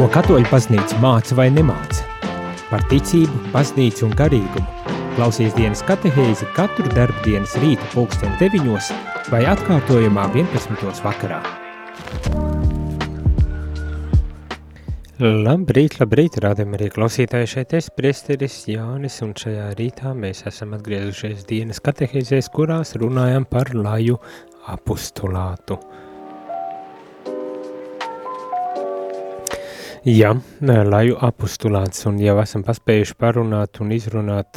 Ko katoļu baznīca māca vai nemāca? Par ticību, baznīcu un garīgumu. Klausies dienas katehēzi katru darbu dienas rīta pulksten 9 vai atkārtojumā 11. vakarā. Labrīt, labrīt, rādam arī klausītāji šeit es, priesteris Jānis, un šajā rītā mēs esam atgriezušies dienas katehēzēs, kurās runājam par laju apustulātu. Jā, laju apustulāts, un jau esam paspējuši parunāt un izrunāt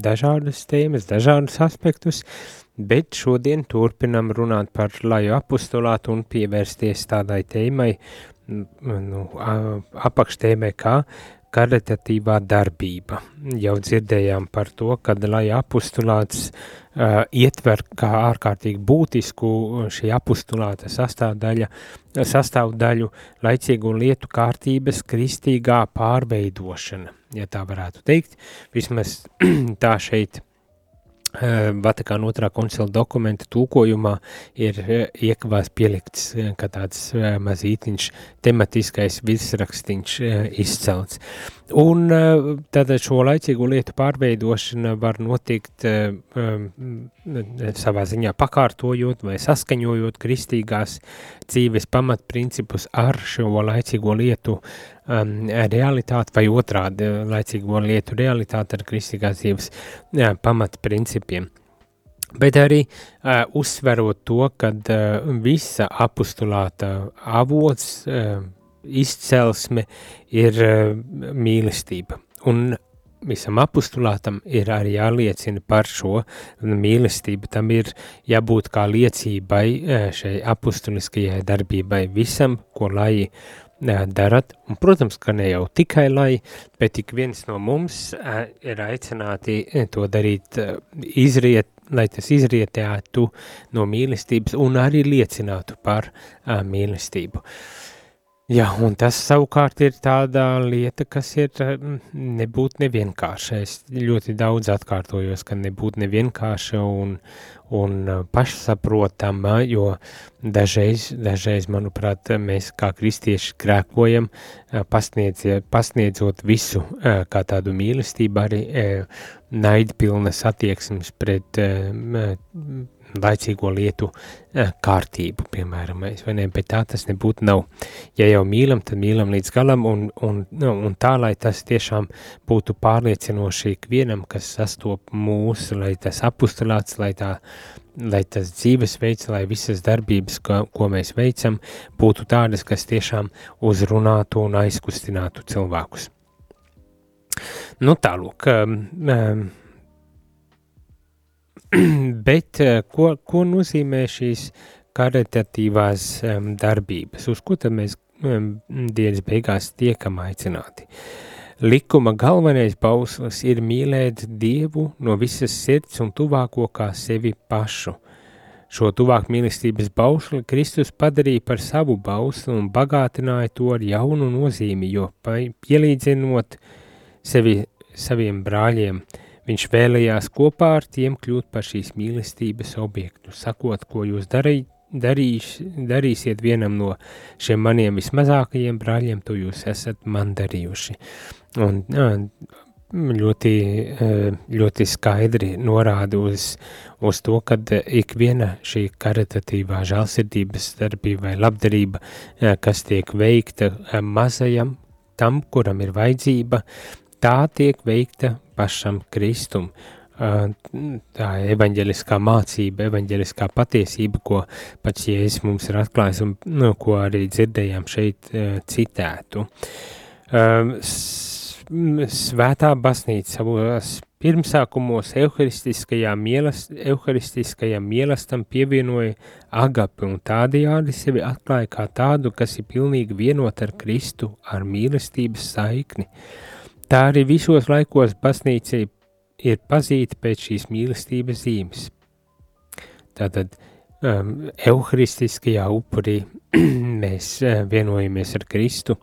dažādas tēmas, dažādus aspektus, bet šodien turpinam runāt par laju apustulātu un pievērsties tādai tēmai, nu, apakštēmai kā karitatīvā darbība. Jau dzirdējām par to, kad lai apustulāts uh, ietver kā ārkārtīgi būtisku šī apustulāta sastāvdaļa, sastāvdaļu laicīgu lietu kārtības kristīgā pārveidošana, ja tā varētu teikt. Vismaz tā šeit Eh, Vatikāna otrā koncila dokumenta tūkojumā ir eh, iekavās pielikts eh, kā tāds mazītiņš tematiskais virsrakstīņš izcelts. Un tātad šo laicīgo lietu pārveidošana var notikt um, savā ziņā pakārtojot vai saskaņojot kristīgās dzīves pamatprincipus ar šo laicīgo lietu realitāti vai otrādi laicīgo lietu realitāti ar kristīgās dzīves pamatprincipiem. Bet arī uh, uzsverot to, ka uh, visa apustulāta avots, uh, izcelsme ir uh, mīlestība. Un visam apustulātam ir arī jāliecina par šo mīlestību. Tam ir jābūt kā liecībai šai apustuliskajai darbībai visam, ko lai darat. Un, protams, ka ne jau tikai lai, bet ik viens no mums ir aicināti to darīt izriet, lai tas izrietētu no mīlestības un arī liecinātu par mīlestību. Jā, un tas savukārt ir tāda lieta, kas ir nebūt nevienkārša. Es ļoti daudz atkārtojos, ka nebūt nevienkārša un, un pašsaprotama, jo dažreiz, dažreiz, manuprāt, mēs kā kristieši krēkojam, pasniedz, pasniedzot visu kā tādu mīlestību, arī naidpilnas attieksmes pret laicīgo lietu kārtību, piemēram, vai ne, bet tā tas nebūtu nav. Ja jau mīlam, tad mīlam līdz galam, un, un, nu, un tā, lai tas tiešām būtu pārliecinoši ikvienam, kas sastop mūsu, lai tas apustulāts, lai tā, lai tas dzīvesveids, lai visas darbības, ko, ko mēs veicam, būtu tādas, kas tiešām uzrunātu un aizkustinātu cilvēkus. Nu tālūk, um, um, Bet eh, ko, ko nozīmē šīs karitatīvās um, darbības? Uz ko tad mēs um, dienas beigās tiekam aicināti? Likuma galvenais bauslis ir mīlēt Dievu no visas sirds un tuvāko kā sevi pašu. Šo tuvāk mīlestības bausli Kristus padarīja par savu bausli un bagātināja to ar jaunu nozīmi, jo pielīdzinot sevi saviem brāļiem – Viņš vēlējās kopā ar tiem kļūt par šīs mīlestības objektu, sakot, ko jūs darī, darīš, darīsiet vienam no šiem maniem vismazākajiem brāļiem, to jūs esat man darījuši. Un, ļoti, ļoti skaidri norāda uz, uz to, ka ik viena šī karitatīvā žēlsirdības darbība vai labdarība, kas tiek veikta mazajam, tam, kuram ir vajadzība, tā tiek veikta pašam Kristum. Tā evaņģeliskā mācība, evaņģeliskā patiesība, ko pats Jēzus mums ir atklājis un nu, ko arī dzirdējām šeit citētu. Svētā baznīca savos pirmsākumos euharistiskajām, mielast, euharistiskajām mielastam pievienoja agapi un tādējādi sevi atklāja kā tādu, kas ir pilnīgi vienot ar Kristu, ar mīlestības saikni. Uh, Tā arī visos laikos baznīca ir pazīta pēc šīs mīlestības zīmes. Tātad um, euharistiskajā upurī mēs uh, vienojamies ar Kristu,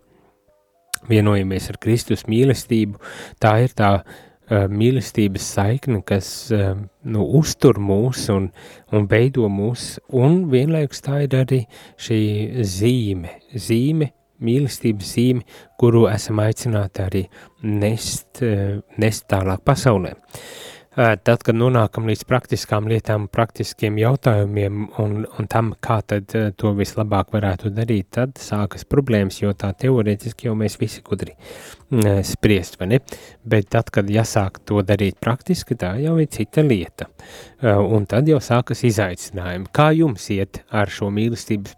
vienojamies ar Kristus mīlestību. Tā ir tā uh, mīlestības saikne, kas uh, nu, uztur mūs un, un veido mūs, un vienlaikus tā ir arī šī zīme, zīme mīlestības zīmi, kuru esam aicināti arī nest, nest tālāk pasaulē. Tad, kad nonākam līdz praktiskām lietām, praktiskiem jautājumiem un, un tam, kā tad to vislabāk varētu darīt, tad sākas problēmas, jo tā teorētiski jau mēs visi gudri spriest, vai ne? Bet tad, kad jāsāk to darīt praktiski, tā jau ir cita lieta. Un tad jau sākas izaicinājumi. Kā jums iet ar šo mīlestības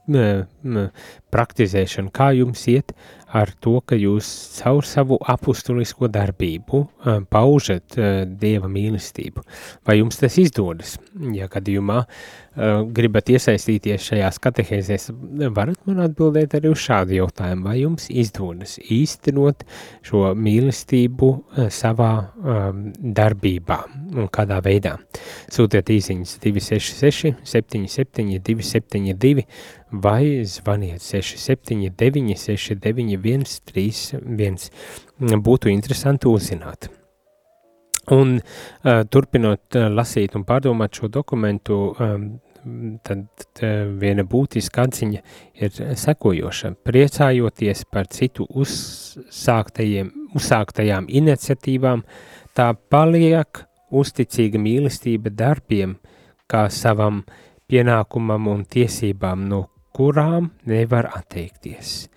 praktizēšanu? Kā jums iet ar to, ka jūs caur savu apustulisko darbību uh, paužat uh, Dieva mīlestību. Vai jums tas izdodas? Ja gadījumā gribat iesaistīties šajās katehēzēs, varat man atbildēt arī uz šādu jautājumu, vai jums izdodas īstenot šo mīlestību savā um, darbībā un kādā veidā. Sūtiet īsiņas 266 77 272 vai zvaniet 679 691 31. Būtu interesanti uzzināt. Un uh, turpinot uh, lasīt un pārdomāt šo dokumentu, um, tad uh, viena būtiska atziņa ir sekojoša. Priecājoties par citu uzsāktajām iniciatīvām, tā paliek uzticīga mīlestība darbiem kā savam pienākumam un tiesībām, no kurām nevar atteikties.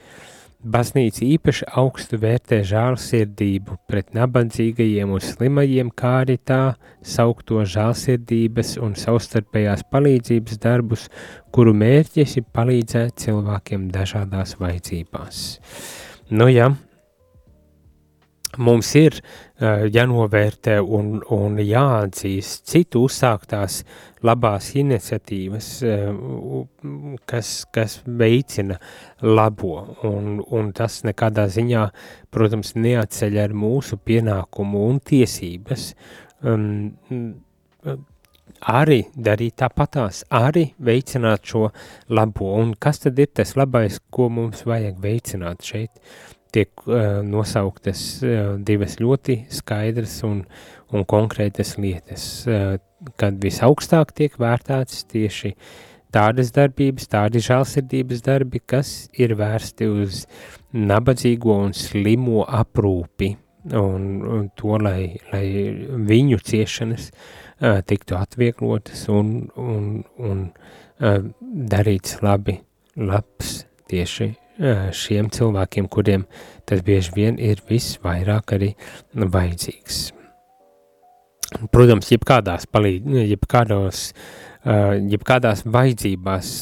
Baznīca īpaši augstu vērtē žālsirdību pret nabadzīgajiem un slimajiem, kā arī tā saukto žālsirdības un savstarpējās palīdzības darbus, kuru mērķis ir palīdzēt cilvēkiem dažādās vajadzībās. Nu jā, mums ir uh, jānovērtē un, un jāatzīst citu uzsāktās labās iniciatīvas, uh, kas, kas veicina labo, un, un tas nekādā ziņā, protams, neatceļ ar mūsu pienākumu un tiesības um, arī darīt tāpatās, arī veicināt šo labo, un kas tad ir tas labais, ko mums vajag veicināt šeit? Tiek uh, nosauktas uh, divas ļoti skaidras un, un konkrētas lietas, uh, kad visaugstāk tiek vērtēts tieši tādas darbības, tādi žēlsirdības darbi, kas ir vērsti uz nabadzīgo un slimo aprūpi, un, un to, lai, lai viņu ciešanas uh, tiktu atvieglotas un, un, un uh, darīts labi, labs tieši šiem cilvēkiem, kuriem tas bieži vien ir visvairāk arī vajadzīgs. Protams, jebkādās, palīd, jebkādos, jebkādās vajadzībās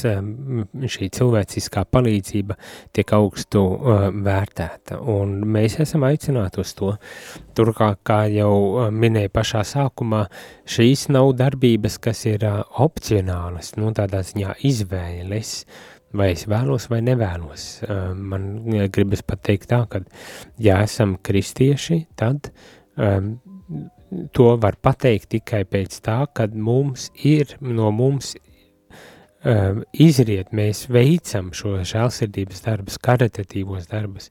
šī cilvēciskā palīdzība tiek augstu vērtēta, un mēs esam aicināti uz to. Turklāt, kā jau minēja pašā sākumā, šīs nav darbības, kas ir opcionālas, nu tādā ziņā izvēles, vai es vēlos vai nevēlos. Man gribas pateikt tā, ka, ja esam kristieši, tad um, to var pateikt tikai pēc tā, kad mums ir no mums um, izriet, mēs veicam šo žēlsirdības darbus, karitatīvos darbus,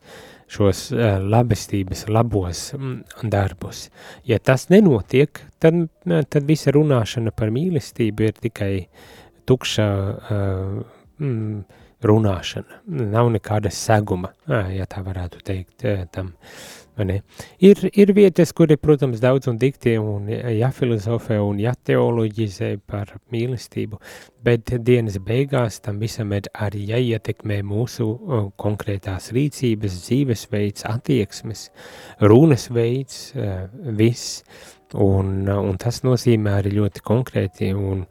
šos uh, labestības labos mm, darbus. Ja tas nenotiek, tad, tad visa runāšana par mīlestību ir tikai tukša uh, mm, runāšana, nav nekāda seguma, ja tā varētu teikt tam. Ir, ir vietas, kur ir, protams, daudz un dikti un jāfilozofē un jāteoloģizē par mīlestību, bet dienas beigās tam visam ir arī jāietekmē mūsu konkrētās rīcības, dzīvesveids, attieksmes, runas veids, viss, un, un tas nozīmē arī ļoti konkrēti un,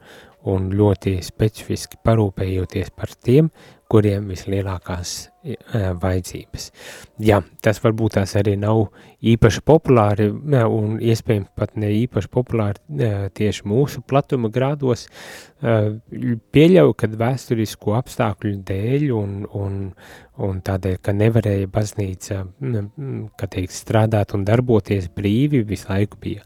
un ļoti specifiski parūpējoties par tiem, kuriem vislielākās e, vajadzības. Jā, tas varbūt tās arī nav īpaši populāri un iespējams pat ne īpaši populāri e, tieši mūsu platuma grādos. E, pieļauju, ka vēsturisko apstākļu dēļ un, un, un tādēļ, ka nevarēja baznīca, kā teikt, strādāt un darboties brīvi, visu laiku bija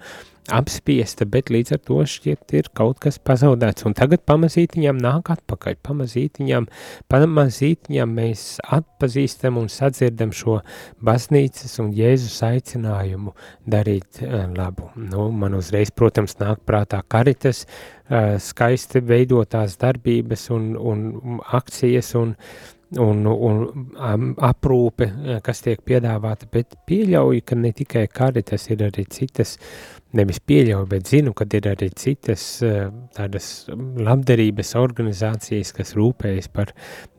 apspiesta, bet līdz ar to šķiet ir kaut kas pazaudēts, un tagad pamazītiņām nāk atpakaļ, pamazītiņām, pamazītiņām mēs atpazīstam un sadzirdam šo baznīcas un Jēzus aicinājumu darīt uh, labu. Nu, man uzreiz, protams, nāk prātā karitas, uh, skaisti veidotās darbības un, un akcijas un un, un um, aprūpe, kas tiek piedāvāta, bet pieļauju, ka ne tikai karitas ir arī citas, nevis pieļauju, bet zinu, ka ir arī citas uh, tādas labdarības organizācijas, kas rūpējas par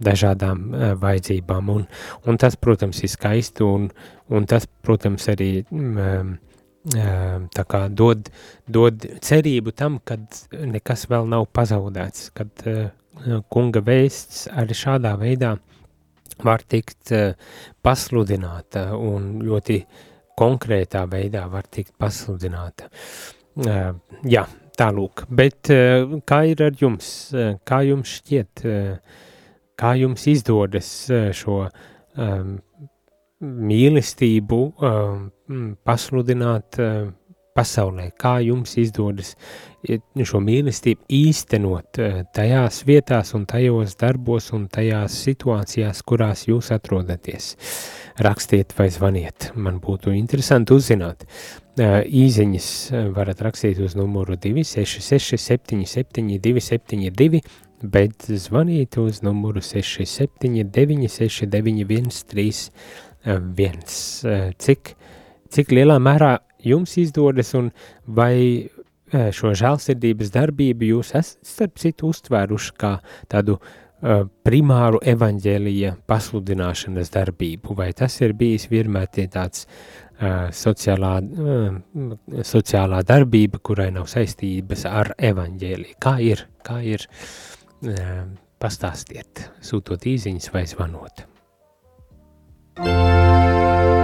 dažādām uh, vajadzībām, un, un tas, protams, ir skaisti, un, un tas, protams, arī um, tā kā dod, dod cerību tam, kad nekas vēl nav pazaudēts, kad kunga vēsts arī šādā veidā var tikt uh, pasludināta un ļoti konkrētā veidā var tikt pasludināta. Uh, jā, tālūk, bet kā ir ar jums? Kā jums šķiet, kā jums izdodas šo mīlestību pasludināt pasaulē, kā jums izdodas šo mīlestību īstenot uh, tajās vietās un tajos darbos un tajās situācijās, kurās jūs atrodaties. Rakstiet vai zvaniet, man būtu interesanti uzzināt. Uh, īziņas varat rakstīt uz numuru 266 77 272, bet zvanīt uz numuru 679 691 3 viens. Eh, cik, cik lielā mērā jums izdodas un vai eh, šo žēlsirdības darbību jūs esat starp citu uztvēruši kā tādu uh, primāru evaņģēlija pasludināšanas darbību, vai tas ir bijis vienmēr tāds uh, sociālā, uh, sociālā darbība, kurai nav saistības ar evaņģēliju. Kā ir, kā ir, pastāstiet, sūtot īziņas vai zvanot. Jūs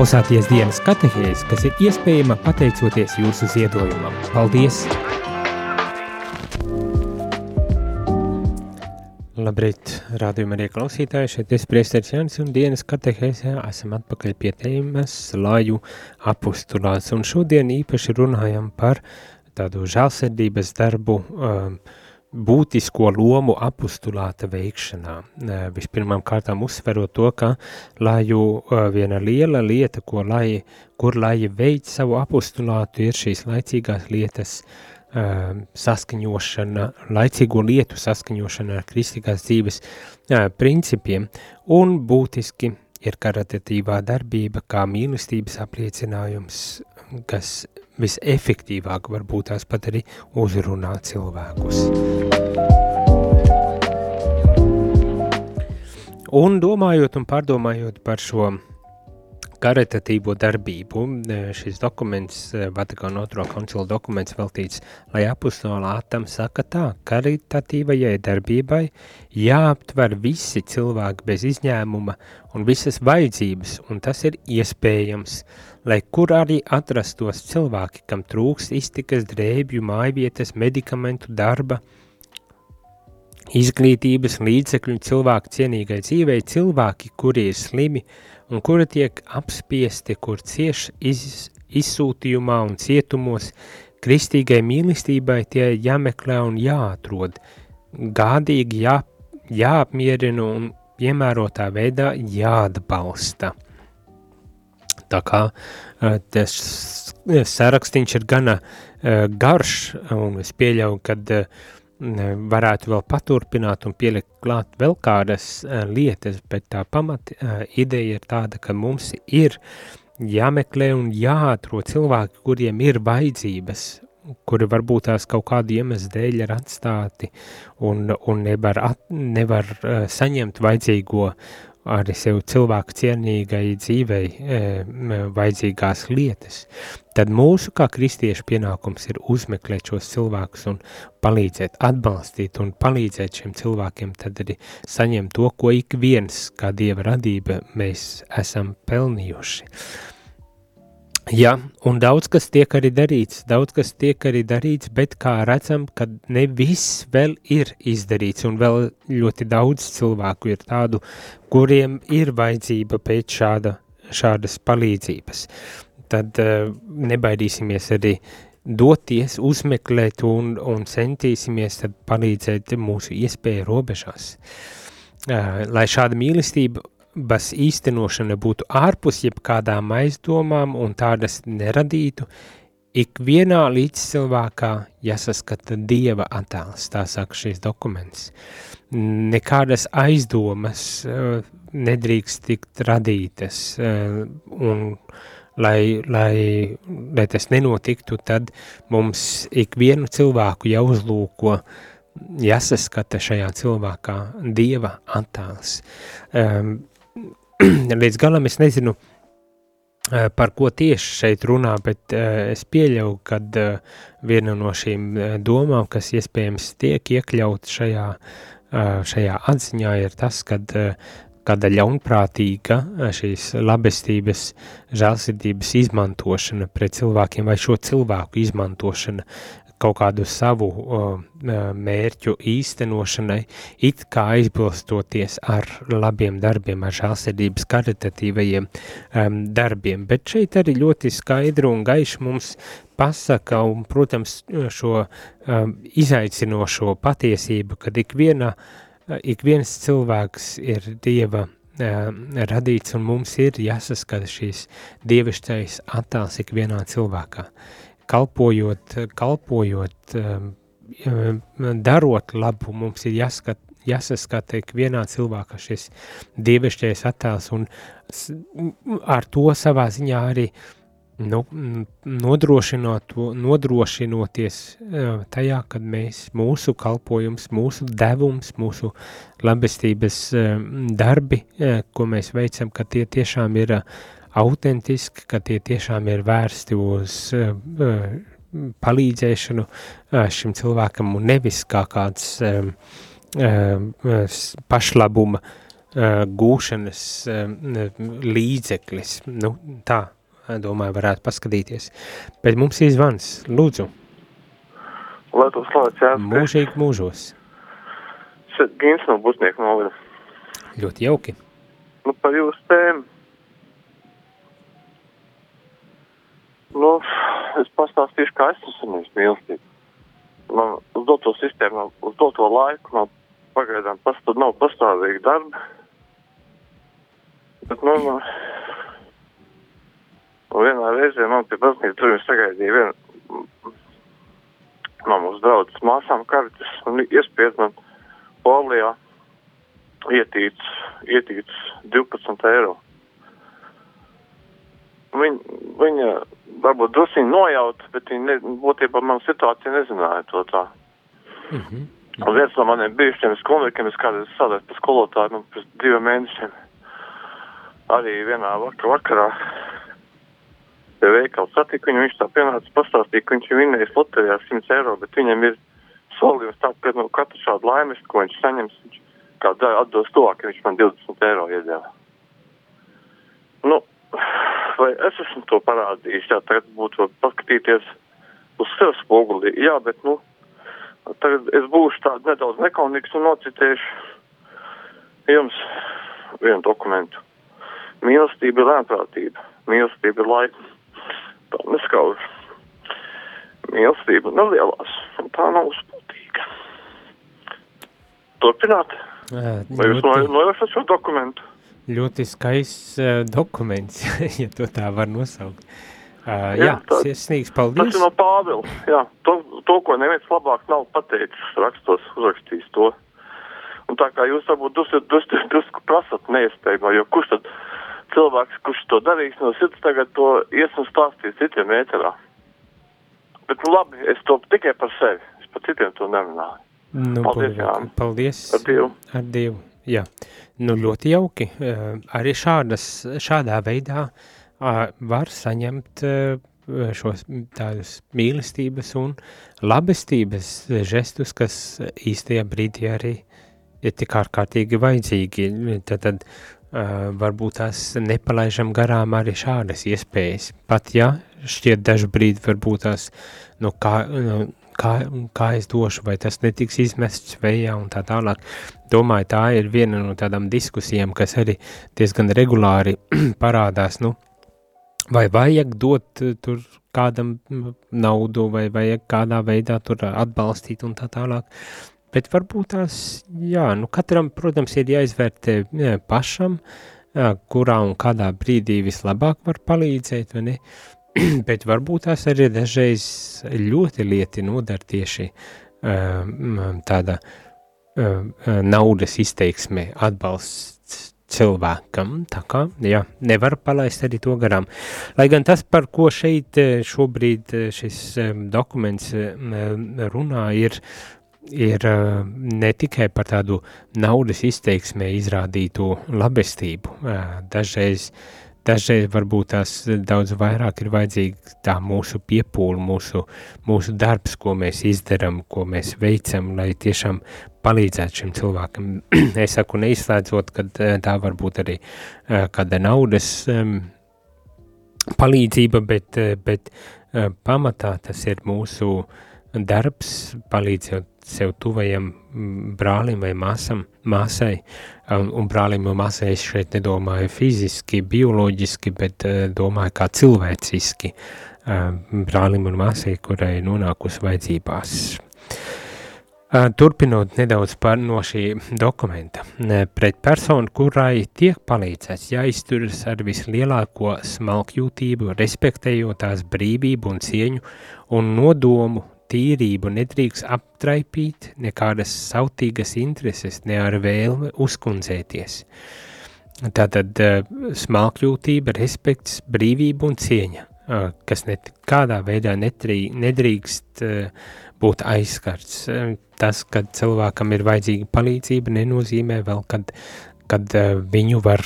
klausāties dienas katehēs, kas ir iespējama pateicoties jūsu ziedojumam. Paldies! Labrīt, rādījumā arī klausītāji, šeit es priesteris Jānis un dienas katehēsē esam atpakaļ pie tēmas laju apustulāts. Un šodien īpaši runājam par tādu žālsirdības darbu um, būtisko lomu apustulāta veikšanā. Vispirmām kārtām uzsverot to, ka laju viena liela lieta, ko lai, kur lai veic savu apustulātu, ir šīs laicīgās lietas saskaņošana, laicīgo lietu saskaņošana ar kristīgās dzīves principiem, un būtiski ir karitatīvā darbība kā mīlestības apliecinājums, kas visefektīvāk varbūt tās pat arī uzrunā cilvēkus. Un domājot un pārdomājot par šo karitatīvo darbību. Šis dokuments, Vatikāna otro koncila dokuments veltīts, lai apustolā Atam saka tā, karitatīvajai darbībai jāaptver visi cilvēki bez izņēmuma un visas vajadzības, un tas ir iespējams, lai kur arī atrastos cilvēki, kam trūks iztikas, drēbju, mājvietas, medikamentu, darba, izglītības, līdzekļu cilvēku cienīgai dzīvei, cilvēki, kuri ir slimi, un kuri tiek apspiesti, kur cieš iz, izsūtījumā un cietumos, kristīgai mīlestībai tie jāmeklē un jāatrod, gādīgi jā, jāapmierina un piemērotā veidā jāatbalsta. Tā kā tas sarakstīns ir gana garš, un es pieļauju, uh, varētu vēl paturpināt un pielikt klāt vēl kādas lietas, bet tā pamat ideja ir tāda, ka mums ir jāmeklē un jāatrod cilvēki, kuriem ir vajadzības, kuri varbūt tās kaut kādu iemeslu dēļ ir atstāti un, un nevar, at, nevar saņemt vajadzīgo arī sev cilvēku cienīgai dzīvei e, vajadzīgās lietas, tad mūsu kā kristiešu pienākums ir uzmeklēt šos cilvēkus un palīdzēt, atbalstīt un palīdzēt šiem cilvēkiem, tad arī saņemt to, ko ik viens, kā Dieva radība, mēs esam pelnījuši. Jā, un daudz kas tiek arī darīts, daudz kas tiek arī darīts, bet kā redzam, ka ne viss vēl ir izdarīts, un vēl ļoti daudz cilvēku ir tādu, kuriem ir vajadzība pēc šāda, šādas palīdzības. Tad uh, nebaidīsimies arī doties, uzmeklēt un, un centīsimies tad palīdzēt mūsu iespēju robežās. Uh, lai šāda mīlestība bas īstenošana būtu ārpus jebkādām aizdomām un tādas neradītu, ikvienā līdzcilvēkā jāsaskata Dieva attēls, tā saka šīs dokuments. Nekādas aizdomas uh, nedrīkst tikt radītas, uh, un lai, lai, lai tas nenotiktu, tad mums ikvienu cilvēku jāuzlūko, jāsaskata šajā cilvēkā Dieva attēls. Um, līdz galam es nezinu, eh, par ko tieši šeit runā, bet uh, es pieļauju, ka uh, viena no šīm domām, kas iespējams tiek iekļaut šajā, šajā atziņā, ir tas, ka kāda ļaunprātīga šīs labestības, žēlsirdības izmantošana pret cilvēkiem vai šo cilvēku izmantošana kaut kādu savu uh, mērķu īstenošanai, it kā aizbilstoties ar labiem darbiem, ar žālsirdības karitatīvajiem um, darbiem. Bet šeit arī ļoti skaidru un gaišu mums pasaka, un, protams, šo um, izaicinošo patiesību, kad ik, viena, ik viens cilvēks ir Dieva radīts, un mums ir jāsaskata šīs dievišķais attēls ikvienā cilvēkā kalpojot, kalpojot, um, um, darot labu, mums ir jāskat, jāsaskata ikvienā cilvēkā šis dievišķais attēls un ar to savā ziņā arī nu, nodrošinot, nodrošinoties uh, tajā, kad mēs, mūsu kalpojums, mūsu devums, mūsu labestības darbi, uh, ko mēs veicam, ka tie tiešām ir uh, autentiski, ka tie tiešām ir vērsti uz uh, palīdzēšanu uh, šim cilvēkam un nevis kā kāds um, uh, pašlabuma uh, gūšanas uh, līdzeklis. Nu, tā, domāju, varētu paskatīties. Bet mums ir zvans, lūdzu. Lai to slavēts, jā. Mūžīgi mūžos. Šeit Gins no Busnieku novada. Ļoti jauki. Nu, par jūsu tēmu Nu, es pastāstīšu, kā es esmu saņēmis mīlestību. Man uz doto sistēmu, uz doto laiku man pagaidām pas, nav pastāvīgi darbi. Bet, nu, nu, nu vienā reizē man pie baznīcas durvīm sagaidīja viena mūsu draudzes māsām kartes un iespied man polijā ietīts, ietīts 12 eiro. Viņa, viņa varbūt drusīgi nojauta, bet viņa ne, būtībā man situācija nezināja to tā. Mm -hmm. Un viens no maniem bijušiem skolniekiem, es kādreiz strādāju par skolotāju, man pēc diviem mēnešiem arī vienā vakar, vakarā pie veikala satiku viņu, viņš tā pienāca pastāstīja, ka viņš ir vinnējis loterijā 100 eiro, bet viņam ir solījums tā, ka no nu, katru šādu laimes, ko viņš saņems, viņš kā atdos to, ka viņš man 20 eiro iedēva. Vai es esmu to parādījis, jā, tagad būtu paskatīties uz sev spogulī, jā, bet, nu, tagad es būšu tāds nedaudz nekaunīgs un nocitēšu jums vienu dokumentu. Mīlestība ir lēnprātība, mīlestība ir laika. Tā neskauž. Mīlestība nelielās, un tā nav uzpūtīga. Turpināt? Vai jūs nojaušat šo dokumentu? Ļoti skaists uh, dokuments, ja to tā var nosaukt. Uh, jā, jā tā, sirsnīgs paldies. Tas ir no Pāvila, jā. To, to, ko neviens labāk nav pateicis, rakstos, uzrakstījis to. Un tā kā jūs varbūt drusku dus, dus, dus, prasat neiespējamo, jo kurš tad cilvēks, kurš to darīs no sirds, tagad to ies un stāstīs citiem ēterā. Bet nu labi, es to tikai par sevi, es par citiem to nerunāju. Nu, paldies, Jāni. Paldies. Ar Dievu. Ar Dievu, jā. Nu, ļoti jauki. Arī šādas, šādā veidā var saņemt šos tādus mīlestības un labestības žestus, kas īstajā brīdī arī ir tik ārkārtīgi vajadzīgi. Tad, tad uh, varbūt tās nepalaižam garām arī šādas iespējas. Pat ja šķiet dažu brīdi varbūt tās, nu kā, nu, kā, kā es došu, vai tas netiks izmests vējā un tā tālāk. Domāju, tā ir viena no tādām diskusijām, kas arī diezgan regulāri parādās, nu, vai vajag dot tur kādam naudu, vai vajag kādā veidā tur atbalstīt un tā tālāk. Bet varbūt tās, jā, nu katram, protams, ir jāizvērtē jā, pašam, jā, kurā un kādā brīdī vislabāk var palīdzēt, vai ne? bet varbūt tās arī dažreiz ļoti lieti nodara tieši uh, tāda uh, naudas izteiksme atbalsts cilvēkam, tā kā, jā, nevar palaist arī to garām. Lai gan tas, par ko šeit šobrīd šis um, dokuments um, runā, ir, ir ne tikai par tādu naudas izteiksmē izrādīto labestību, dažreiz uh, Dažreiz varbūt tās daudz vairāk ir vajadzīga tā mūsu piepūle, mūsu, mūsu darbs, ko mēs izdarām, ko mēs veicam, lai tiešām palīdzētu šim cilvēkam. es saku, neizslēdzot, ka eh, tā var būt arī uh, kāda naudas palīdzība, bet, uh, bet pamatā tas ir mūsu darbs, palīdzot sev tuvajam brālim vai māsam, māsai, un, un brālim un māsai es šeit nedomāju fiziski, bioloģiski, bet uh, domāju kā cilvēciski uh, brālim un māsai, kurai nonākusi vajadzībās. Uh, turpinot nedaudz par no šī dokumenta, pret personu, kurai tiek palīdzēts, jāizturas ar vislielāko smalkjūtību, respektējot tās brīvību un cieņu un nodomu tīrību nedrīkst aptraipīt nekādas sautīgas intereses, ne ar vēlme uzkundzēties. Tātad uh, smalkļūtība, respekts, brīvība un cieņa, uh, kas nekādā veidā netrī, nedrīkst uh, būt aizskarts. Tas, kad cilvēkam ir vajadzīga palīdzība, nenozīmē vēl, kad, kad viņu var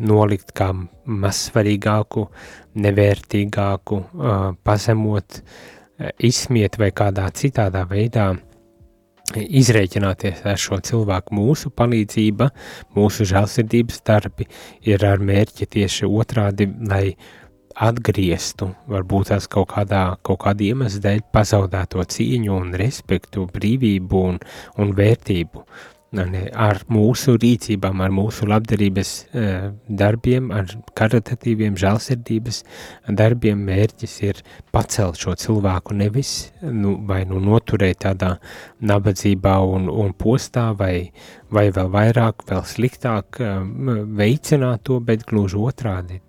nolikt kā mazsvarīgāku, nevērtīgāku, pazemot, Eh, izsmiet vai kādā citādā veidā izrēķināties ar šo cilvēku. Mūsu palīdzība, mūsu žēlsirdības darbi ir ar mērķi tieši otrādi, lai atgrieztu, varbūt tās kaut kādā, kaut kāda iemesla dēļ pazaudēto cieņu un respektu, brīvību un, un vērtību. Uh, ar mūsu rīcībām, ar mūsu labdarības uh, darbiem, ar karitatīviem žēlsirdības darbiem mērķis ir pacelt šo cilvēku nevis nu, vai nu noturēt tādā nabadzībā un, un postā vai, vai vēl vairāk, vēl sliktāk uh, veicināt to, bet gluži otrādi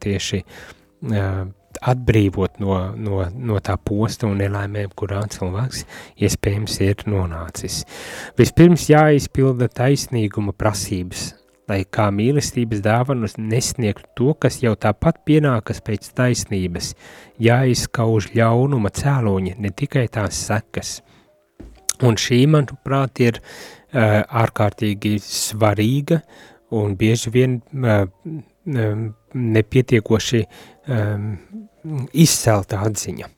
tieši uh, atbrīvot no, no, no tā posta un nelaimēm, kurā cilvēks iespējams ir nonācis. Vispirms jāizpilda taisnīguma prasības, lai kā mīlestības dāvanu nesniegtu to, kas jau tāpat pienākas pēc taisnības, jāizskauž ļaunuma cēloņi, ne tikai tās sekas. Un šī, manuprāt, ir uh, ārkārtīgi svarīga un bieži vien uh, nepietiekoši um, izcelta atziņa.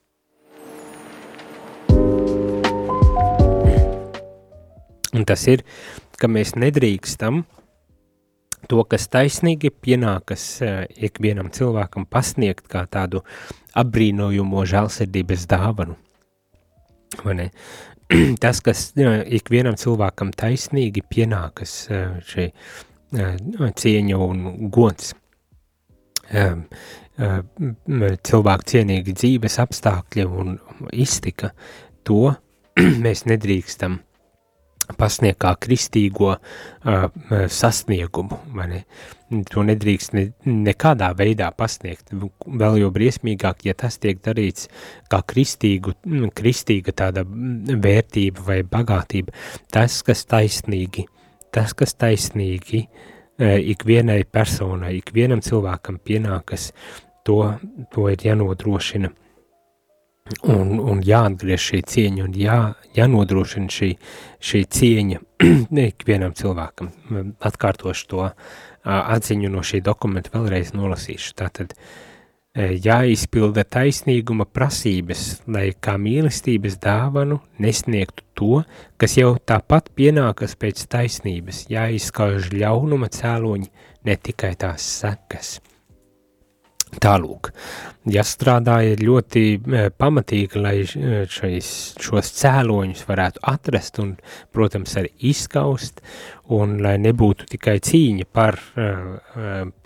Un tas ir, ka mēs nedrīkstam to, kas taisnīgi pienākas uh, ikvienam cilvēkam pasniegt kā tādu apbrīnojumu žēlsirdības dāvanu. Tas, kas uh, ikvienam cilvēkam taisnīgi pienākas uh, šī cieņa un gods. Cilvēku cienīgi dzīves apstākļi un iztika, to mēs nedrīkstam pasniegt kā kristīgo uh, sasniegumu, ne? To nedrīkst ne, nekādā veidā pasniegt, vēl jau briesmīgāk, ja tas tiek darīts kā kristīgu, kristīga tāda vērtība vai bagātība, tas, kas taisnīgi uh, tas, kas taisnīgi e, ikvienai personai, ikvienam cilvēkam pienākas, to, to ir jānodrošina. Un, un jāatgriež šī cieņa, un jā, jānodrošina šī, šī cieņa ikvienam cilvēkam. Atkārtošu to atziņu no šī dokumenta vēlreiz nolasīšu. Tātad, uh, jāizpilda taisnīguma prasības, lai kā mīlestības dāvanu nesniegtu to, kas jau tāpat pienākas pēc taisnības, jāizskauž ļaunuma cēloņi, ne tikai tās sekas. Tālūk, jāstrādā ir ļoti e, pamatīgi, lai e, šais, šos cēloņus varētu atrast un, protams, arī izskaust, un lai nebūtu tikai cīņa par, e,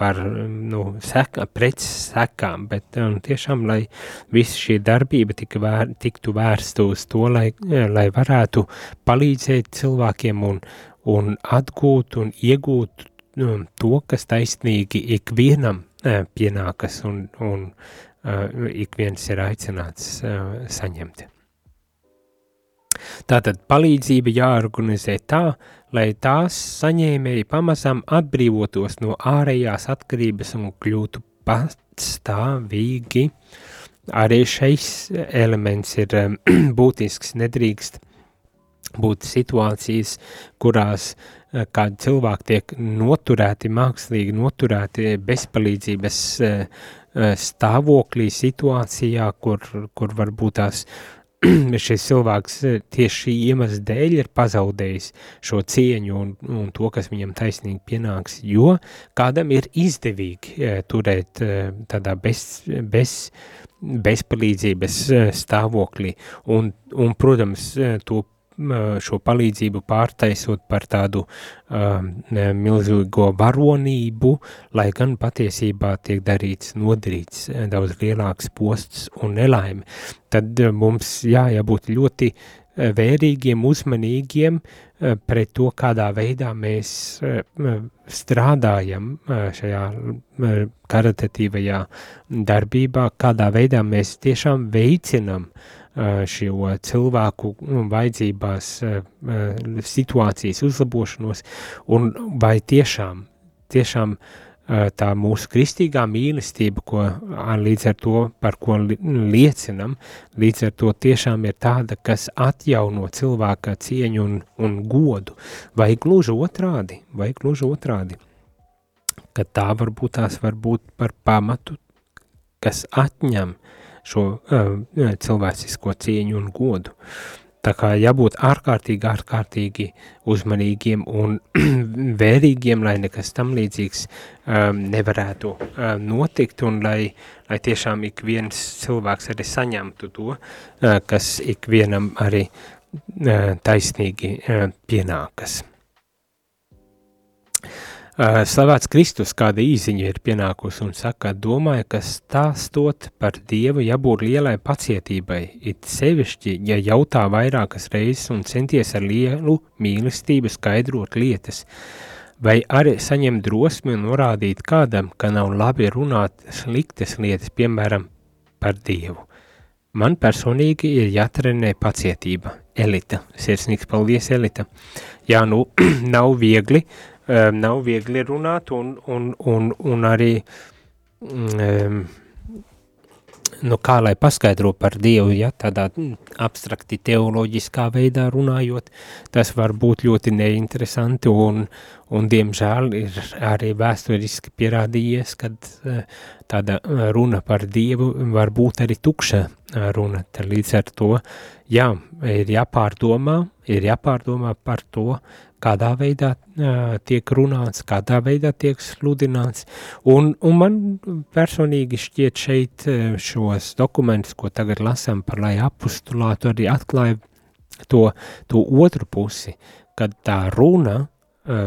par nu, seka, pret sekām, bet un tiešām, lai visa šī darbība tika vēr, tiktu vērsta uz to, lai, lai varētu palīdzēt cilvēkiem un, un atgūt un iegūt to, kas taisnīgi ikvienam pienākas un, un ik viens ir aicināts saņemt. Tātad palīdzība jāorganizē tā, lai tās saņēmēji pamazām atbrīvotos no ārējās atkarības un kļūtu patstāvīgi. Arī šeis elements ir būtisks, nedrīkst būt situācijas, kurās Eh, kādi cilvēki tiek noturēti, mākslīgi noturēti bezpalīdzības eh, eh, stāvoklī, situācijā, kur, kur varbūt tās šis cilvēks tieši šī iemesla dēļ ir pazaudējis šo cieņu un, un to, kas viņam taisnīgi pienāks, jo kādam ir izdevīgi turēt tādā bez, bez, bezpalīdzības stāvoklī. Un, un protams, to šo palīdzību pārtaisot par tādu um, milzīgo varonību, lai gan patiesībā tiek darīts, nodarīts daudz lielāks posts un nelaime, tad mums jā, jābūt ļoti vērīgiem, uzmanīgiem pret to, kādā veidā mēs strādājam šajā karitatīvajā darbībā, kādā veidā mēs tiešām veicinam uh, šo cilvēku nu, vajadzībās situācijas uzlabošanos, un vai tiešām, tiešām tā mūsu kristīgā mīlestība, ko līdz ar to, par ko liecinam, līdz ar to tiešām ir tāda, kas atjauno cilvēka cieņu un, un godu, vai gluži otrādi, vai gluži otrādi, ka tā varbūt tās var būt par pamatu, kas atņem šo uh, cilvēcisko cieņu un godu. Tā kā jābūt ārkārtīgi, ārkārtīgi uzmanīgiem un vērīgiem, lai nekas tam līdzīgs um, nevarētu um, notikt un lai, lai tiešām ik viens cilvēks arī saņemtu to, uh, kas ik vienam arī uh, taisnīgi uh, pienākas. Uh, slavēts Kristus, kāda īziņa ir pienākusi un saka, domāju, ka stāstot par Dievu jābūt lielai pacietībai, it sevišķi, ja jautā vairākas reizes un centies ar lielu mīlestību skaidrot lietas, vai arī saņemt drosmi un norādīt kādam, ka nav labi runāt sliktas lietas, piemēram, par Dievu. Man personīgi ir jātrenē pacietība. Elita, sirsnīgs paldies, Elita. Jā, nu, nav viegli, um, nav viegli runāt un, un, un, un arī um, nu, kā lai paskaidro par Dievu, ja tādā mm, abstrakti teoloģiskā veidā runājot, tas var būt ļoti neinteresanti un, un diemžēl ir arī vēsturiski pierādījies, kad eh, tāda runa par Dievu var būt arī tukša runa, tad līdz ar to, jā, ir jāpārdomā, ir jāpārdomā par to, kādā veidā uh, tiek runāts, kādā veidā tiek sludināts, un, un man personīgi šķiet šeit šos dokumentus, ko tagad lasām par lai apustulātu, arī atklāja to, to otru pusi, kad tā runa, uh,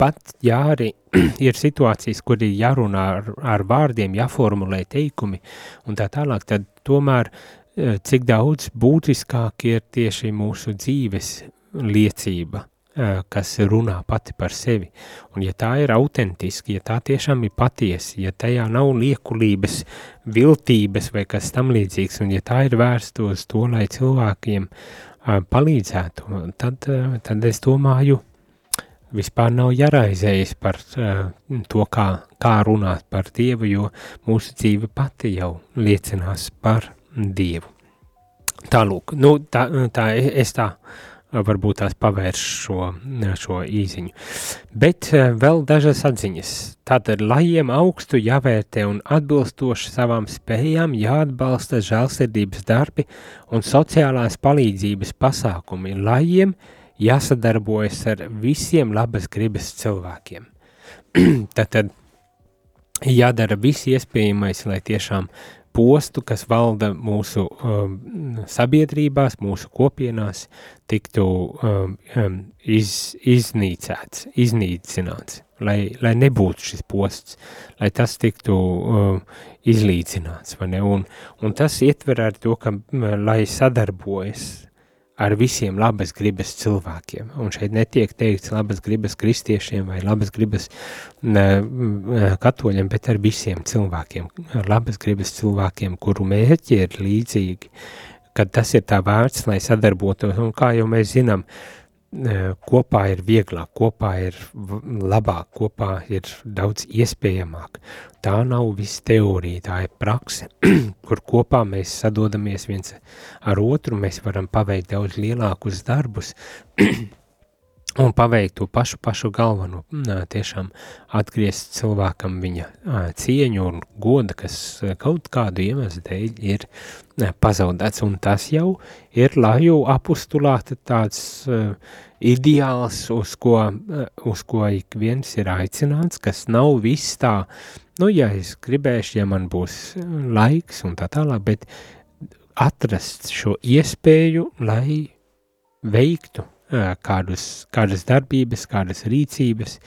pat ja arī ir situācijas, kur ir jārunā ar, ar vārdiem, jāformulē teikumi un tā tālāk, tad tomēr cik daudz būtiskāk ir tieši mūsu dzīves liecība, kas runā pati par sevi. Un ja tā ir autentiski, ja tā tiešām ir patiesi, ja tajā nav liekulības, viltības vai kas tam līdzīgs, un ja tā ir vērsta uz to, lai cilvēkiem palīdzētu, tad, tad es domāju, vispār nav jāraizējas par to, kā, kā runāt par Dievu, jo mūsu dzīve pati jau liecinās par Dievu. Tālūk, nu, tā, tā es tā varbūt tās pavērš šo, šo īziņu. Bet eh, vēl dažas atziņas. Tātad lajiem augstu jāvērtē un atbilstoši savām spējām jāatbalsta žēlsirdības darbi un sociālās palīdzības pasākumi. Lajiem jāsadarbojas ar visiem labas gribas cilvēkiem. Tātad jādara viss iespējamais, lai tiešām postu, kas valda mūsu um, sabiedrībās, mūsu kopienās, tiktu um, um, iz, iznīcēts, iznīcināts, lai, lai nebūtu šis posts, lai tas tiktu um, izlīdzināts? Un, un tas ietver ar to, ka, lai sadarbojas ar visiem labas gribas cilvēkiem. Un šeit netiek teikts labas gribas kristiešiem vai labas gribas katoļiem, bet ar visiem cilvēkiem, ar labas gribas cilvēkiem, kuru mērķi ir līdzīgi, kad tas ir tā vērts, lai sadarbotos, un kā jau mēs zinām, uh, kopā ir vieglāk, kopā ir labāk, kopā ir daudz iespējamāk. Tā nav viss teorija, tā ir prakse, kur kopā mēs sadodamies viens ar otru, mēs varam paveikt daudz lielākus darbus, un paveikt to pašu, pašu galveno, tiešām atgriezt cilvēkam viņa cieņu un goda, kas kaut kādu iemeslu dēļ ir pazaudēts, un tas jau ir laju apustulāta tāds ideāls, uz ko, uz ko ik viens ir aicināts, kas nav viss tā, nu, ja es gribēšu, ja man būs laiks un tā tālāk, bet atrast šo iespēju, lai veiktu kādus, kādas darbības, kādas rīcības,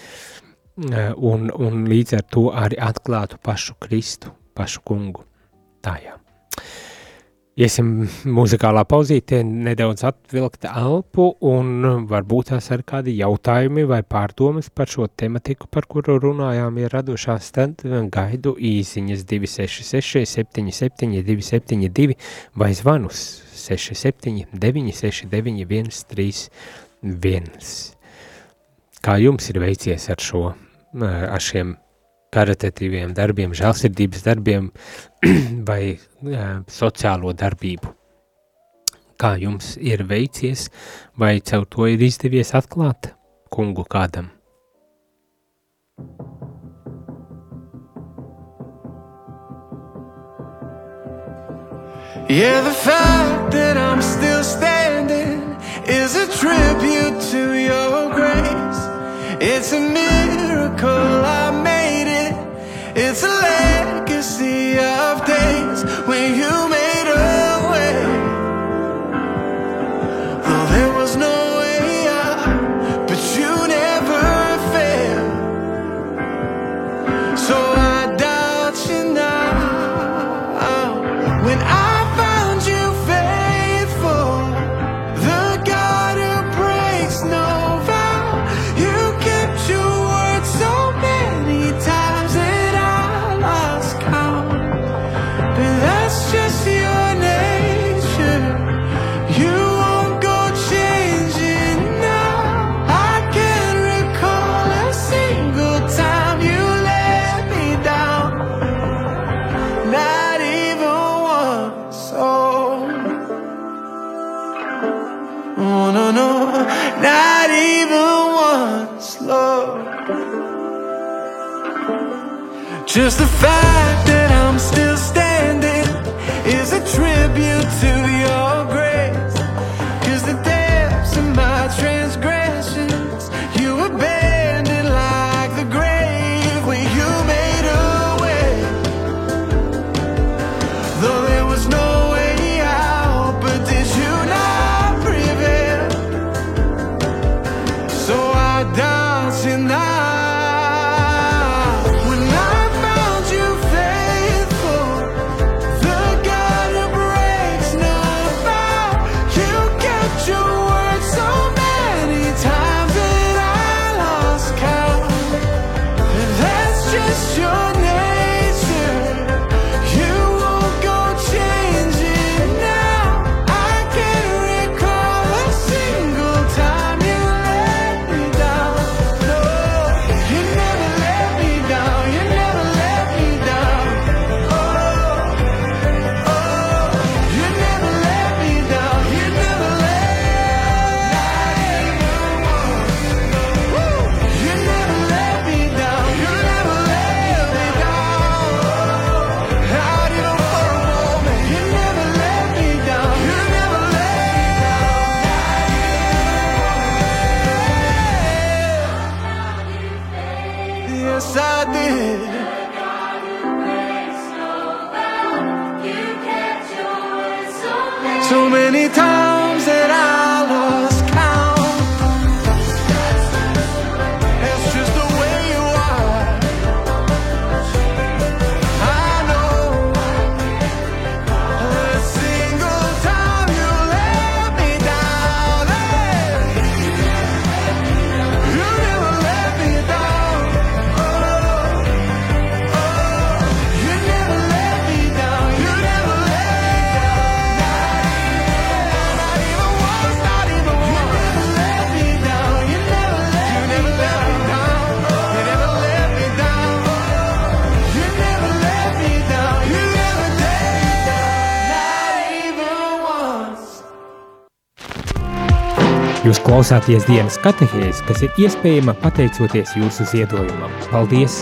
un, un līdz ar to arī atklātu pašu Kristu, pašu kungu. Tā jā. Iesim muzikālā pauzītē, nedaudz atvilkt elpu un varbūt tās ar kādi jautājumi vai pārdomas par šo tematiku, par kuru runājām, ir radušās, tad gaidu īsiņas 266 77 272 vai zvanus 67 969 131. Kā jums ir veicies ar šo, ar šiem karitatīviem darbiem, žēlsirdības darbiem vai sociālo darbību? Kā jums ir veicies, vai caur to ir izdevies atklāt kungu kādam? Yeah, the fact that I'm still standing is a tribute to your grace. It's a miracle I made it. It's a legacy of days when you made klausāties dienas katehēs, kas ir iespējama pateicoties jūsu ziedojumam. Paldies!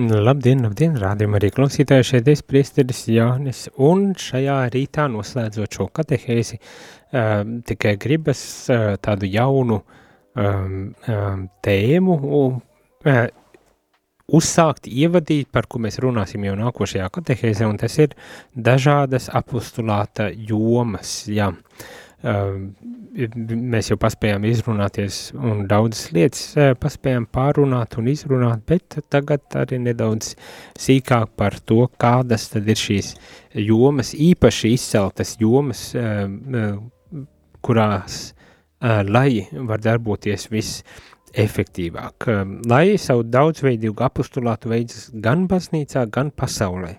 Labdien, labdien, rādījumā arī klausītāji šeit es priesteris Jānis, un šajā rītā noslēdzot šo katehēzi, uh, tikai gribas uh, tādu jaunu um, um, tēmu uh, uzsākt, ievadīt, par ko mēs runāsim jau nākošajā katehēzē, un tas ir dažādas apostulāta jomas, jā. Uh, mēs jau paspējām izrunāties un daudzas lietas uh, paspējām pārunāt un izrunāt, bet tagad arī nedaudz sīkāk par to, kādas tad ir šīs jomas, īpaši izceltas jomas, uh, uh, kurās uh, lai var darboties viss efektīvāk, uh, lai savu daudzveidīgu apostulātu veids gan baznīcā, gan pasaulē.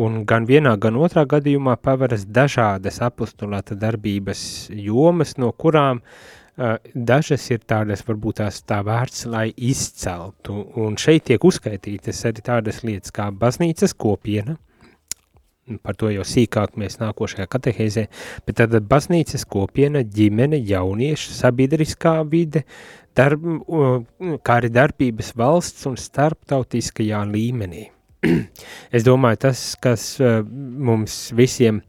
Un gan vienā, gan otrā gadījumā paveras dažādas apostulāta darbības jomas, no kurām uh, dažas ir tādas, varbūt tās tā vērts, lai izceltu. Un šeit tiek uzskaitītas arī tādas lietas kā baznīcas kopiena, par to jau sīkāk mēs nākošajā katehēzē, bet tad baznīcas kopiena, ģimene, jaunieši, sabiedriskā vide, darb, kā arī darbības valsts un starptautiskajā līmenī. es domāju, tas, kas uh, mums visiem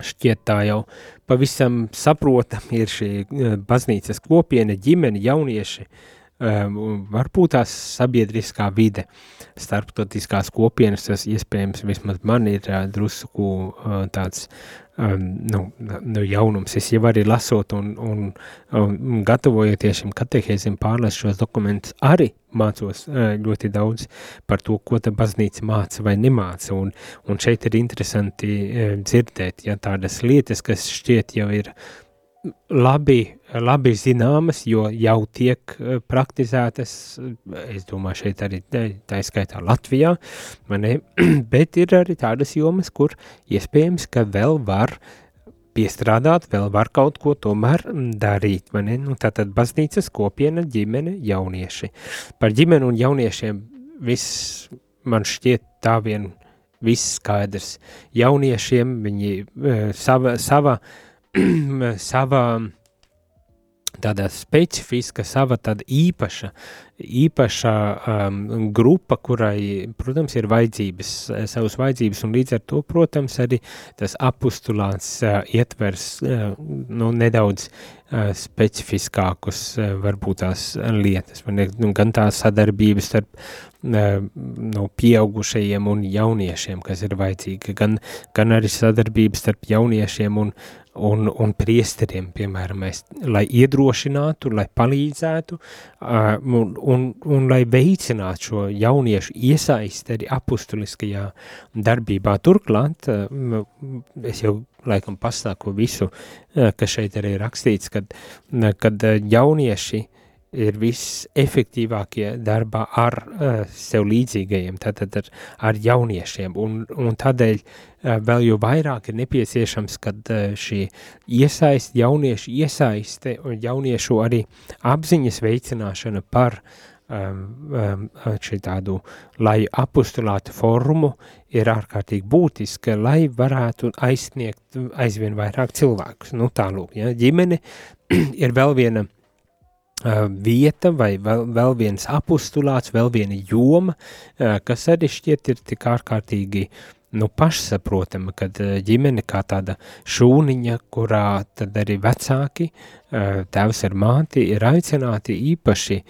šķiet tā jau pavisam saprotam, ir šī uh, baznīcas kopiena, ģimene, jaunieši, um, varbūt tās sabiedriskā vide, starptautiskās kopienas, tas iespējams vismaz man ir uh, drusku uh, tāds nu, nu, jaunums. Es jau arī lasot un, un, un gatavojoties šim katehēzim pārlast šos dokumentus, arī mācos uh, ļoti daudz par to, ko ta baznīca māca vai nemāca, un, un šeit ir interesanti dzirdēt, ja tādas lietas, kas šķiet jau ir labi, labi zināmas, jo jau tiek uh, praktizētas, es domāju, šeit arī tā skaitā Latvijā, ne, bet ir arī tādas jomas, kur iespējams, ka vēl var piestrādāt, vēl var kaut ko tomēr darīt, vai ne? Nu, tātad baznīcas kopiena, ģimene, jaunieši. Par ģimeni un jauniešiem viss man šķiet tā vien viss skaidrs. Jauniešiem viņi uh, sava, sava savā tāda specifiska, sava tāda īpaša, īpaša um, grupa, kurai, protams, ir vajadzības, savas vajadzības, un līdz ar to, protams, arī tas apustulāts uh, ietvers uh, nu, nedaudz uh, specifiskākus, uh, varbūt tās lietas, ir nu, gan tā sadarbības starp uh, no pieaugušajiem un jauniešiem, kas ir vajadzīga, gan, gan arī sadarbības starp jauniešiem un, un, un priesteriem, piemēram, mēs, lai iedrošinātu, lai palīdzētu uh, un, un, un lai veicinātu šo jauniešu iesaisti arī apustuliskajā darbībā. Turklāt, uh, es jau laikam pastāku visu, uh, kas šeit arī rakstīts, kad, uh, kad uh, jaunieši ir visefektīvākie darbā ar uh, sev līdzīgajiem, tātad ar, ar jauniešiem, un, un tādēļ uh, vēl jo vairāk ir nepieciešams, kad uh, šī iesaist, jauniešu iesaiste un jauniešu arī apziņas veicināšana par um, um, šī tādu, lai apustulātu formu ir ārkārtīgi būtiska, lai varētu aizsniegt aizvien vairāk cilvēkus. Nu tālūk, ja, ģimene ir vēl viena vieta vai vēl, vēl viens apustulāts, vēl viena joma, kas arī šķiet ir tik ārkārtīgi nu, pašsaprotama, kad ģimene kā tāda šūniņa, kurā tad arī vecāki, tēvs ar māti, ir aicināti īpaši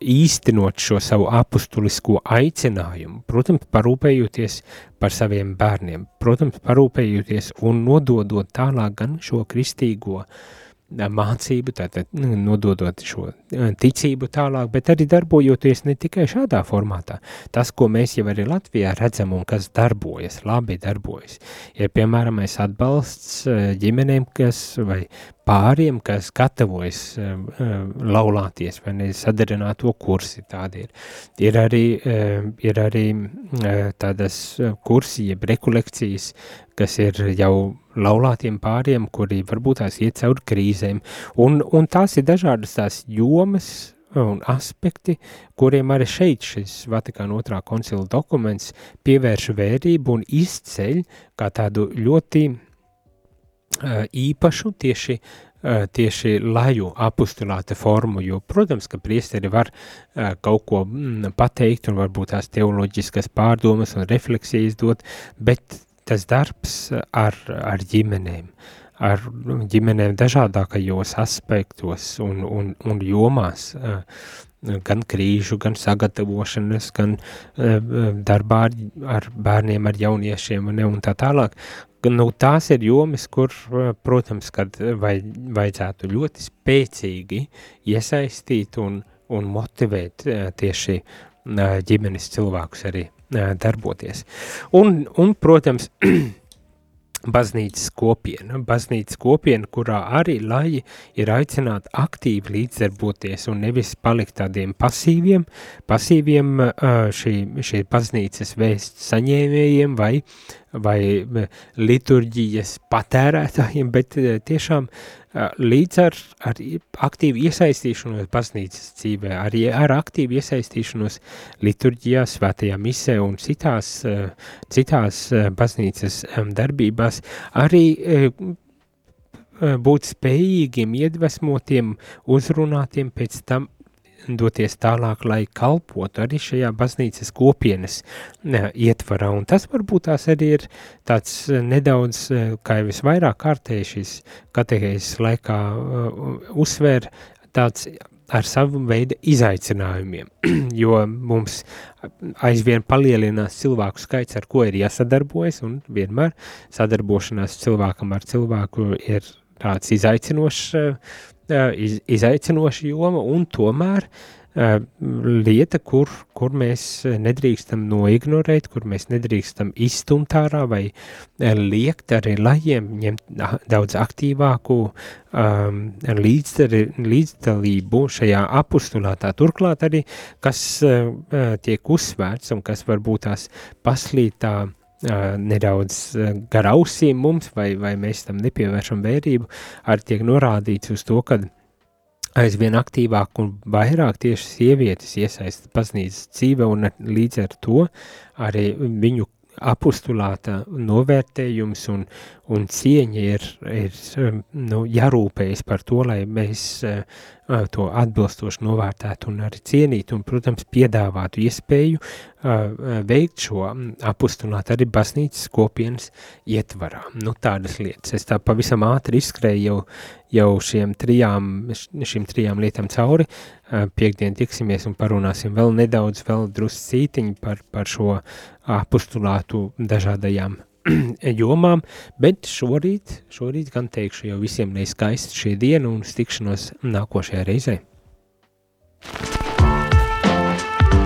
īstenot šo savu apustulisko aicinājumu, protams, parūpējoties par saviem bērniem, protams, parūpējoties un nododot tālāk gan šo kristīgo uh, mācību, tātad nu, nododot šo ticību tālāk, bet arī darbojoties ne tikai šādā formātā. Tas, ko mēs jau arī Latvijā redzam un kas darbojas, labi darbojas, ir piemēram atbalsts ģimenēm, kas vai pāriem, kas gatavojas laulāties vai ne sadarināto kursi tādi ir. Ir arī, ir arī tādas kursi, jeb rekolekcijas, kas ir jau laulātiem pāriem, kuri varbūt tās iet cauri krīzēm, un, un tās ir dažādas tās jomas un aspekti, kuriem arī šeit šis Vatikāna otrā koncila dokuments pievērš vērību un izceļ kā tādu ļoti uh, īpašu tieši tieši laju apustulāta formu, jo, protams, ka priesteri var uh, kaut ko mm, pateikt un varbūt tās teoloģiskas pārdomas un refleksijas dot, bet tas darbs ar, ar ģimenēm, ar ģimenēm dažādākajos aspektos un, un, un jomās, gan krīžu, gan sagatavošanas, gan darbā ar, ar bērniem, ar jauniešiem un, un tā tālāk. Nu, tās ir jomas, kur, protams, kad vaj, vajadzētu ļoti spēcīgi iesaistīt un, un motivēt tieši ģimenes cilvēkus arī darboties. Un, un protams, baznīcas kopiena, baznīcas kopiena, kurā arī laji ir aicināti aktīvi līdzdarboties un nevis palikt tādiem pasīviem, pasīviem šī, šī baznīcas vēsts saņēmējiem vai, vai liturģijas patērētājiem, bet tiešām līdz ar, ar aktīvu iesaistīšanos baznīcas dzīvē, arī ar aktīvu iesaistīšanos liturģijā, svētajā misē un citās, citās baznīcas darbībās, arī būt spējīgiem, iedvesmotiem, uzrunātiem pēc tam doties tālāk, lai kalpotu arī šajā baznīcas kopienas ne, ietvarā, un tas varbūt tās arī ir tāds nedaudz, kā jau es vairāk kārtēju šīs katehēzes laikā uzsver, tāds ar savu veidu izaicinājumiem, jo mums aizvien palielinās cilvēku skaits, ar ko ir jāsadarbojas, un vienmēr sadarbošanās cilvēkam ar cilvēku ir tāds izaicinošs iz, izaicinoša joma un tomēr lieta, kur, kur mēs nedrīkstam noignorēt, kur mēs nedrīkstam izstumt ārā vai liekt arī lajiem ņemt daudz aktīvāku um, līdzdari, līdzdalību šajā apustulātā. Turklāt arī, kas uh, tiek uzsvērts un kas varbūt tās paslītā uh, nedaudz gar ausīm mums, vai, vai mēs tam nepievēršam vērību, arī tiek norādīts uz to, ka aizvien aktīvāk un vairāk tieši sievietes iesaista baznīcas dzīve, un līdz ar to arī viņu apustulāta novērtējums un, un cieņa ir, ir nu, jārūpējas par to, lai mēs to atbilstoši novērtētu un arī cienītu un, protams, piedāvātu iespēju veikt šo apustulātu arī baznīcas kopienas ietvarā. Nu, tādas lietas. Es tā pavisam ātri izskrēju jau, jau šiem trijām, šīm trijām lietām cauri. Piektdien tiksimies un parunāsim vēl nedaudz, vēl druscītiņi par, par šo apustulātu dažādajām jomām, bet šorīt, šorīt gan teikšu jau visiem neizskaist šī diena un tikšanos nākošajā reizē.